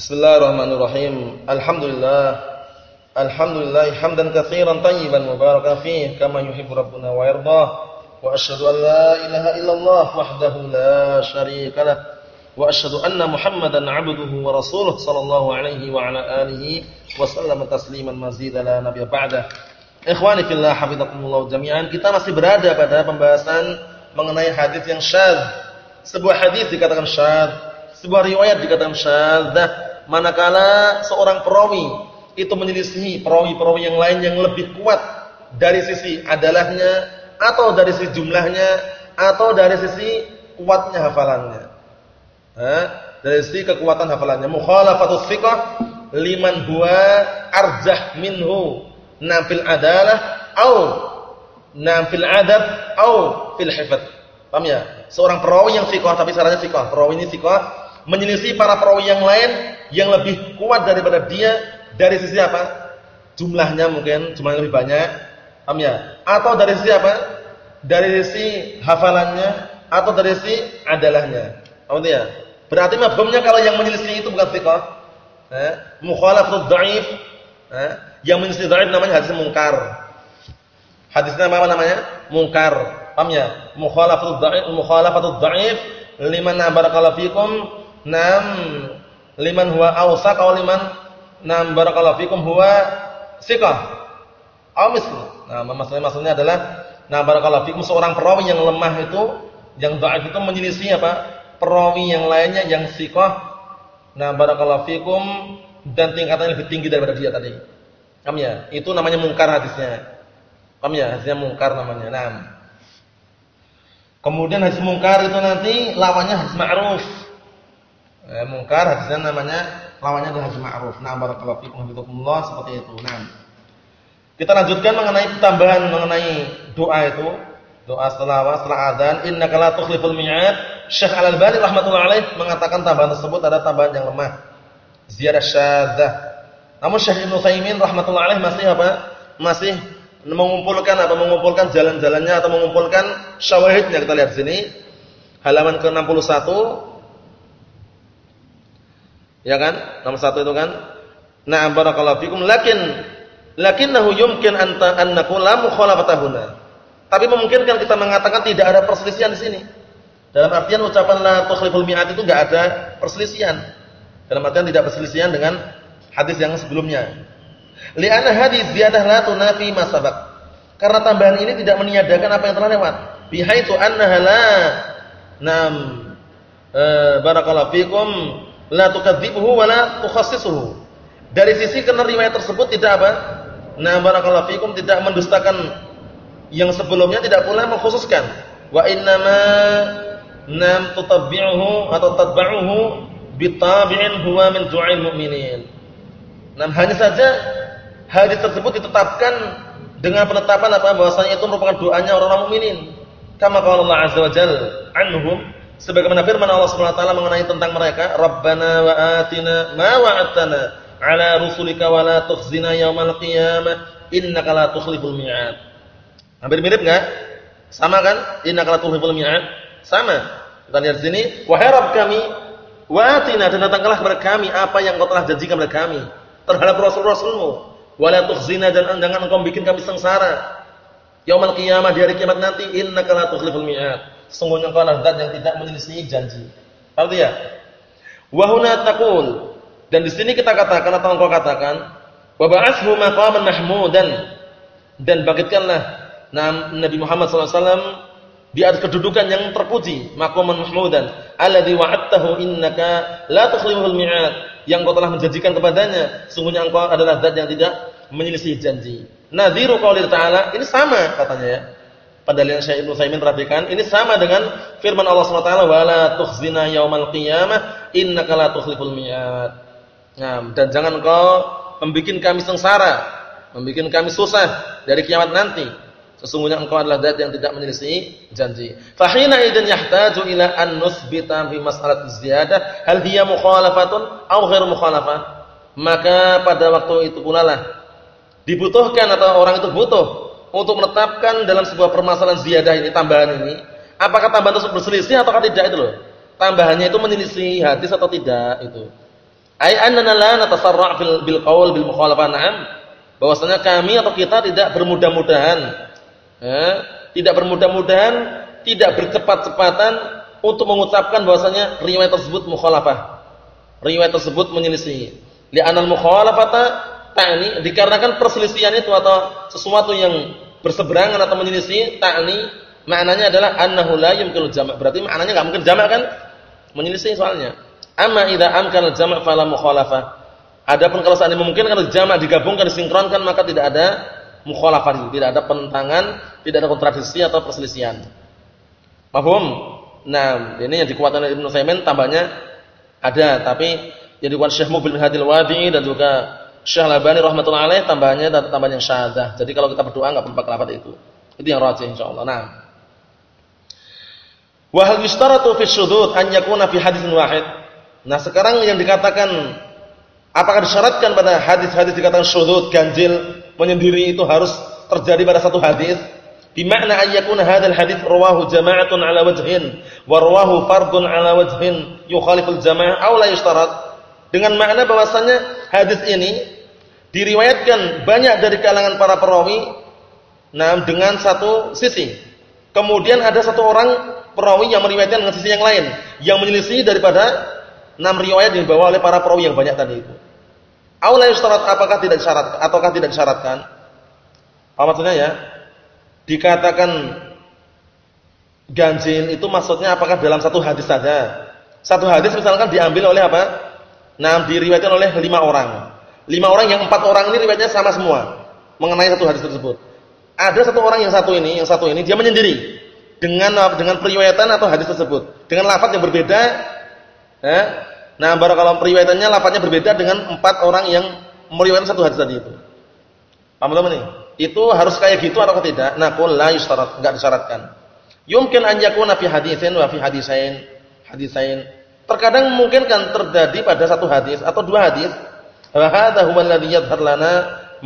Bismillahirrahmanirrahim. Alhamdulillah. Alhamdulillah hamdan katsiran tayyiban mubarakan fihi kama yuhibbu rabbuna wa yardah. Wa asyhadu an la ilaha illallah wahdahu la syarika lah. Wa asyhadu anna Muhammadan 'abduhu wa rasuluh sallallahu alaihi wa ala alihi wa sallama tasliman mazidan la nabiyya ba'da. Ikhwani fillah hafizakumullah jami'an. Kita masih berada pada pembahasan mengenai hadis yang syadz. Sebuah hadis dikatakan syadz, sebuah riwayat dikatakan syadzah manakala seorang perawi itu menyelisihi perawi-perawi yang lain yang lebih kuat dari sisi adalahnya atau dari sisi jumlahnya atau dari sisi kuatnya hafalannya. Dari sisi kekuatan hafalannya. Mukhalafatus thiqah liman huwa arjah minhu nafil adalah au nafil adab au fil hifdz. Paham ya? Seorang perawi yang thiqah tapi syaratnya thiqah. Perawi ini thiqah menyelisih para perawi yang lain yang lebih kuat daripada dia dari sisi apa? Jumlahnya mungkin jumlahnya lebih banyak. Paham ya? Atau dari sisi apa? Dari sisi hafalannya atau dari sisi adalahnya. Paham ya? Berarti mafhumnya kalau yang menyelisih itu bukan thiqah. Eh, mukhalafatul dhaif. Eh, yang menyelisih dhaif namanya hadis mungkar. Hadisnya apa namanya? Mungkar. Paham ya? Mukhalafatul dhaif, mukhalafatul dhaif liman barakallahu fikum Nam liman huwa awsaq aw liman nam barakallahu fikum huwa siqah. Aw. Nah, maksudnya maksudnya adalah nah barakallahu fikum seorang perawi yang lemah itu yang dhaif itu menyelisih apa? Perawi yang lainnya yang siqah. Nah, barakallahu fikum dan tingkatannya lebih tinggi daripada dia tadi. Paham ya? Itu namanya mungkar hadisnya. Paham ya? Hadisnya mungkar namanya. Nah. Kemudian hadis mungkar itu nanti lawannya hadis ma'ruf eh, mungkar hadisnya namanya lawannya adalah hadis ma'ruf. Nah, barakallahu fikum hafizakumullah seperti itu. Nah. Kita lanjutkan mengenai tambahan mengenai doa itu. Doa setelah setelah adzan, innaka la tukhliful mi'ad. Syekh Al-Albani rahimatullah alaih mengatakan tambahan tersebut ada tambahan yang lemah. Ziyadah syadzah. Namun Syekh Ibnu Utsaimin rahimatullah alaih masih apa? Masih mengumpulkan apa mengumpulkan jalan-jalannya atau mengumpulkan syawahidnya kita lihat sini halaman ke-61 Ya kan? Nomor satu itu kan? Na'am barakallahu fikum lakin lakinnahu yumkin anta an naqula mukhalafatahuna. Tapi memungkinkan kita mengatakan tidak ada perselisihan di sini. Dalam artian ucapan la tukhliful mi'at itu enggak ada perselisihan. Dalam artian tidak perselisihan dengan hadis yang sebelumnya. Li'anna hadis ziyadah la tunafi ma. Karena tambahan ini tidak meniadakan apa yang telah lewat. Bihaitu annaha la nam e, barakallahu fikum la tukadzibuhu wa la tukhassisuhu. Dari sisi karena riwayat tersebut tidak apa? Nah, barakallahu fikum tidak mendustakan yang sebelumnya tidak pula mengkhususkan. Wa innama nam tutabbi'uhu atau tatba'uhu bitabi'in huwa min du'ail mu'minin. Nah, hanya saja hadis tersebut ditetapkan dengan penetapan apa bahwasanya itu merupakan doanya orang-orang mukminin. Kama qala Allah azza wa jalla anhum sebagaimana firman Allah Subhanahu wa taala mengenai tentang mereka, Rabbana wa atina ma wa'adtana ala rusulika wa la tukhzina yaumal qiyamah innaka la tukhliful mi'ad. Hampir mirip enggak? Sama kan? Innaka la tukhliful mi'ad. Sama. Kita lihat sini, wahai Rabb kami, wa atina dan datangkanlah kepada kami apa yang Engkau telah janjikan kepada kami terhadap rasul-rasulmu. Wa la tukhzina dan jangan Engkau bikin kami sengsara. Yaumul qiyamah di hari kiamat nanti innaka la tukhliful mi'ad. Sungguhnya engkau adalah zat yang tidak menyelisih janji. Paham ya? Wa huna taqul. Dan di sini kita katakan atau engkau katakan, wa ba'athu maqaman mahmudan dan bangkitkanlah Nabi Muhammad SAW di atas kedudukan yang terpuji, maqaman mahmudan alladzi wa'adtahu innaka la tukhliful mi'ad. Yang kau telah menjanjikan kepadanya, sungguhnya engkau adalah zat yang tidak menyelisih janji. Nadhiru qaulir ta'ala, ini sama katanya ya pendalilan Syekh Ibnu Saimin perhatikan, ini sama dengan firman Allah Subhanahu wa taala wala tukhzina yaumal qiyamah innaka la tukhliful mi'ad. Nah, dan jangan kau membikin kami sengsara, membikin kami susah dari kiamat nanti. Sesungguhnya engkau adalah zat yang tidak menyelisih janji. Fahina idzan yahtaju ila an nusbita fi mas'alat ziyadah hal hiya mukhalafatun aw ghairu mukhalafah. Maka pada waktu itu pula lah dibutuhkan atau orang itu butuh untuk menetapkan dalam sebuah permasalahan ziyadah ini tambahan ini, apakah tambahan tersebut berselisih atau tidak itu loh. Tambahannya itu menyelisih hadis atau tidak itu. Ai annana la natasarra' fil bil qaul bil mukhalafah na'am. Bahwasanya kami atau kita tidak bermudah-mudahan eh, tidak bermudah-mudahan, tidak bercepat-cepatan untuk mengucapkan bahwasanya riwayat tersebut mukhalafah. Riwayat tersebut menyelisih. Li'anal mukhalafata ta'ni dikarenakan perselisihan itu atau sesuatu yang berseberangan atau menyelisih ta'ni maknanya adalah annahu la yumkinu jama'. Berarti maknanya enggak mungkin jama' kan? Menyelisih soalnya. Amma idza amkana al-jama' fala mukhalafah. Adapun kalau seandainya memungkinkan jama' digabungkan disinkronkan maka tidak ada mukhalafah, tidak ada penentangan, tidak ada kontradiksi atau perselisihan. Paham? Nah, ini yang dikuatkan oleh Ibnu Utsaimin tambahnya ada, tapi yang dikuatkan Syekh Mubil Hadil Wadi dan juga Syekh Labani rahmatullah alaih tambahnya tambahan yang syahadah. Jadi kalau kita berdoa enggak perlu pakai lafaz itu. Itu yang rajih insyaallah. Nah. Wa hal yustaratu fi syudud an yakuna fi haditsin wahid? Nah, sekarang yang dikatakan apakah disyaratkan pada hadis-hadis dikatakan syudud, ganjil, menyendiri itu harus terjadi pada satu hadis? Bimakna an yakuna hadzal hadis rawahu jama'atun ala wajhin wa rawahu fardun ala wajhin yukhaliful jama'ah aw la yushtarat. Dengan makna bahwasanya hadis ini diriwayatkan banyak dari kalangan para perawi nah dengan satu sisi. Kemudian ada satu orang perawi yang meriwayatkan dengan sisi yang lain yang menyelisih daripada enam riwayat yang dibawa oleh para perawi yang banyak tadi itu. Aula yustarat apakah tidak syarat ataukah tidak disyaratkan? Apa maksudnya ya? Dikatakan ganjil itu maksudnya apakah dalam satu hadis saja? Satu hadis misalkan diambil oleh apa? Nah, diriwayatkan oleh lima orang. Lima orang yang empat orang ini riwayatnya sama semua mengenai satu hadis tersebut. Ada satu orang yang satu ini, yang satu ini dia menyendiri dengan dengan periwayatan atau hadis tersebut dengan lafaz yang berbeda. Eh, Nah, kalau periwayatannya lafadznya berbeda dengan empat orang yang meriwayatkan satu hadis tadi itu. Paham belum nih? Itu harus kayak gitu atau tidak? Nah, qul la yustarat, enggak disyaratkan. Yumkin an yakuna fi haditsin wa fi hadisain, hadisain. Terkadang mungkin kan terjadi pada satu hadis atau dua hadis. Hadza huwa alladhi yadhhar lana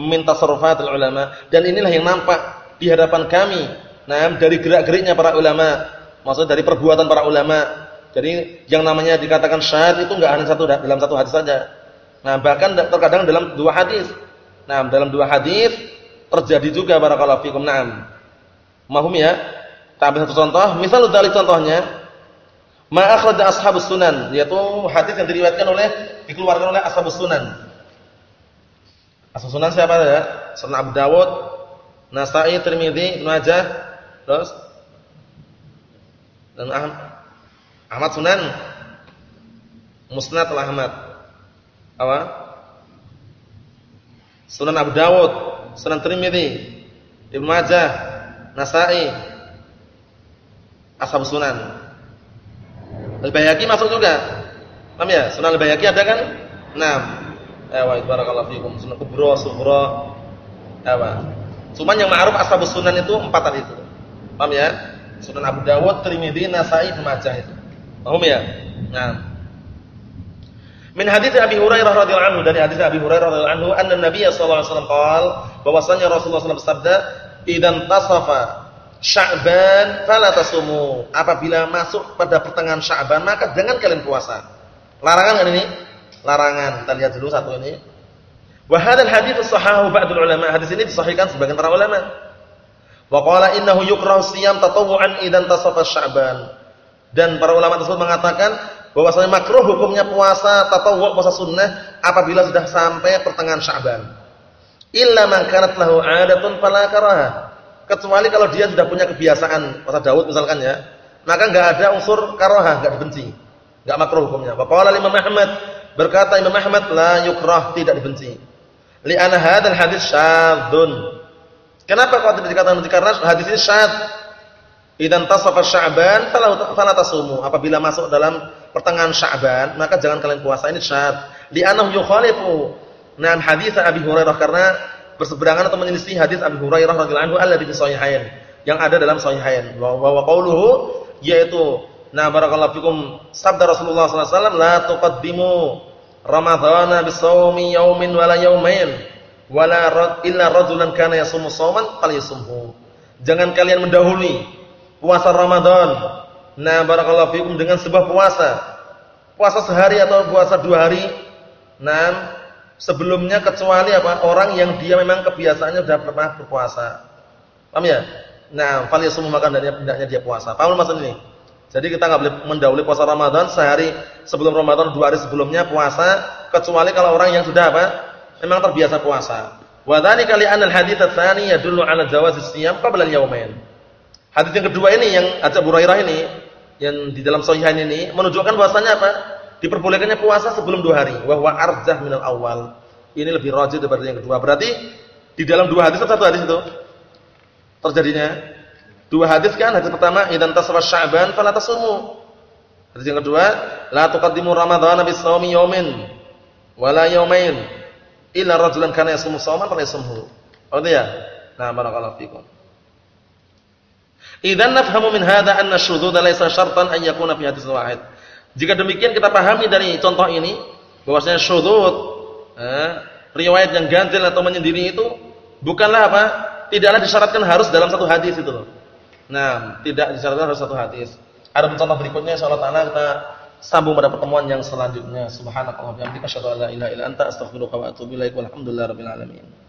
min tasarrufatil ulama. Dan inilah yang nampak di hadapan kami. Nah, dari gerak-geriknya para ulama, maksudnya dari perbuatan para ulama jadi yang namanya dikatakan syahid itu enggak hanya satu dalam satu hadis saja. Nah, bahkan terkadang dalam dua hadis. Nah, dalam dua hadis terjadi juga barakallahu fikum. Naam. Mahum ya? Tambah satu contoh, misal dari contohnya ma akhraja ashabus sunan, yaitu hadis yang diriwayatkan oleh dikeluarkan oleh ashabus sunan. Ashabus sunan siapa ya? Sunan Abu Dawud, Nasa'i, Tirmidzi, Ibnu Majah, terus dan Ahmad Sunan Musnad Ahmad apa? Sunan Abu Dawud, Sunan Tirmidzi, Ibnu Majah, Nasa'i, Ashab Sunan. Al-Baihaqi masuk juga. Paham ya? Sunan Al-Baihaqi ada kan? Nah, Ewa barakallahu fikum. Sunan Kubra, Sughra. Ewa. Cuman yang ma'ruf Ashab Sunan itu empat tadi itu. Paham ya? Sunan Abu Dawud, Tirmidzi, Nasa'i, Ibnu Majah itu. Paham ya? Nah. Min hadits Abi Hurairah radhiyallahu anhu dari hadis Abi Hurairah radhiyallahu anhu anna Nabi sallallahu alaihi wasallam qaal bahwasanya Rasulullah SAW bersabda idan tasafa Sya'ban fala tasumu. Apabila masuk pada pertengahan Sya'ban maka jangan kalian puasa. Larangan kan ini? Larangan. Kita lihat dulu satu ini. Wa hadzal hadits sahahu ba'dul ulama. Hadis ini disahihkan sebagian para ulama. Wa qala innahu yukrahu siyam tatawwu'an idan tasafa Sya'ban. Dan para ulama tersebut mengatakan bahwasanya makruh hukumnya puasa tatawwu puasa sunnah apabila sudah sampai pertengahan Sya'ban. Illa man kanat lahu 'adatun fala karaha. Kecuali kalau dia sudah punya kebiasaan puasa Daud misalkan ya, maka enggak ada unsur karaha, enggak dibenci. Enggak makruh hukumnya. Wa qala Imam Ahmad berkata Imam Ahmad la yukrah tidak dibenci. Li'anna hadzal hadis syadzun. Kenapa tidak dikatakan Karena hadis ini syadz Idan tasafa Sya'ban fala tasumu. Apabila masuk dalam pertengahan Sya'ban, maka jangan kalian puasa. Ini syarat. Li'annahu yukhalifu nan hadis Abi Hurairah karena berseberangan atau menyelisih hadis Abi Hurairah radhiyallahu anhu alladhi fi sahihain yang ada dalam sahihain. Wa wa qauluhu yaitu nah barakallahu fikum sabda Rasulullah sallallahu alaihi wasallam la tuqaddimu ramadhana bisawmi yaumin wala yaumain wala illa rajulan kana yasumu shawman falyasumhu. Jangan kalian mendahului puasa Ramadan. Nah, barakallahu fikum dengan sebuah puasa. Puasa sehari atau puasa dua hari. Nah, sebelumnya kecuali apa? Orang yang dia memang kebiasaannya sudah pernah berpuasa. Paham ya? Nah, fal yasum maka hendaknya dia puasa. Paham maksud ini? Jadi kita nggak boleh mendahului puasa Ramadan sehari sebelum Ramadan, dua hari sebelumnya puasa, kecuali kalau orang yang sudah apa? Memang terbiasa puasa. Wa dzalika li anna al-hadits tsani yadullu 'ala jawaz siyam qabla al-yawmain. Hadis yang kedua ini yang Abu Hurairah ini yang di dalam sahihain ini menunjukkan bahwasanya apa? Diperbolehkannya puasa sebelum dua hari. Wa huwa arjah minal awal. Ini lebih rajih daripada yang kedua. Berarti di dalam dua hadis satu hadis itu terjadinya Dua hadis kan, hadis pertama idan tasra Sya'ban fala tasumu. Hadis yang kedua, la tuqaddimu Ramadhana bis shaumi yawmin wala yawmain illa rajulan kana yasumu shauman fala yasumhu. Oh ya? Nah, barakallahu fikum. Idan nafhamu min hadha anna syudzuda laysa syartan an yakuna fi hadis wahid. Jika demikian kita pahami dari contoh ini bahwasanya syudzud eh, riwayat yang ganjil atau menyendiri itu bukanlah apa? Tidaklah disyaratkan harus dalam satu hadis itu loh. Nah, tidak disyaratkan harus satu hadis. Ada contoh berikutnya insyaallah taala kita sambung pada pertemuan yang selanjutnya. Subhanallahi wa bihamdihi asyhadu an la ilaha illa anta astaghfiruka wa atubu ilaik. Walhamdulillahirabbil alamin.